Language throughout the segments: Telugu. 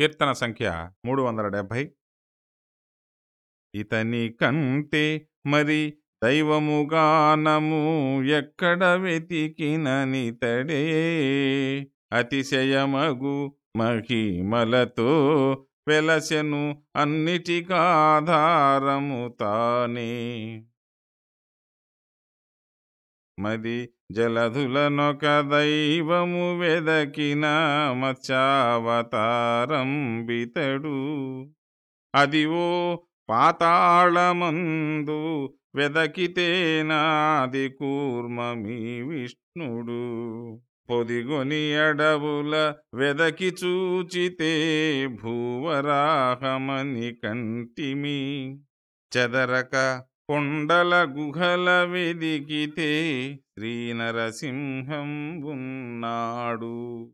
కీర్తన సంఖ్య మూడు వందల డెబ్భై ఇతని కంటే మరి దైవముగానము ఎక్కడ వెతికిననితడే అతిశయమగు మహిమలతో వెలసెను అన్నిటికాధారము తానే. మది జలధులనొక దైవము వెదకిన మత్స్యావతారం బితడు అదివో పాతాళమందు వెదకితేనాది కూర్మమీ విష్ణుడు. పొదిగొని అడవుల వెదకి చూచితే భూవరాహమని కంటిమి. చెదరక కొండల గుహల వెదికితే శ్రీనరసింహం ఉన్నాడు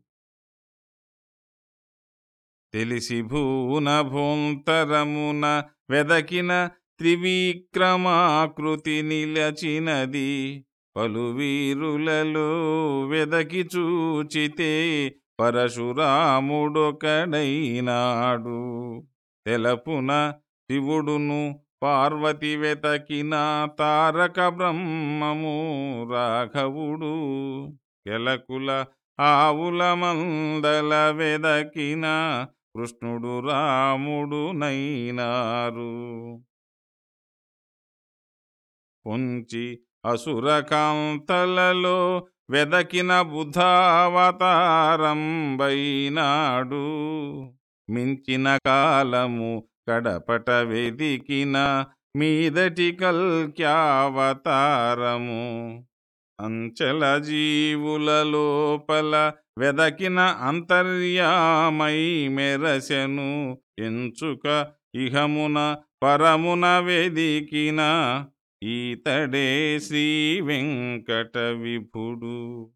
తెలిసి భూన భోంతరమున వెదకిన త్రివిక్రమాకృతి నిలచినది. పలువీరులలో వెదకి చూచితే పరశురాముడొకడైనాడు. తెలపున శివుడును పార్వతి వెతకిన తారక బ్రహ్మము రాఘవుడు కెలకుల ఆవుల మందల వెదకిన కృష్ణుడు రాముడు నైనారు. పొంచి అసురకాంతలలో వెదకిన బుధావతారంబైనాడు మించిన కాలము కడపట వెదికిన మీదటి కల్క్యావతారము. అంచెల జీవుల లోపల వెదకిన అంతర్యామై మెరసెను. ఎంచుక ఇహమున పరమున వెదికిన ఈతడే శ్రీ వెంకట విభుడు.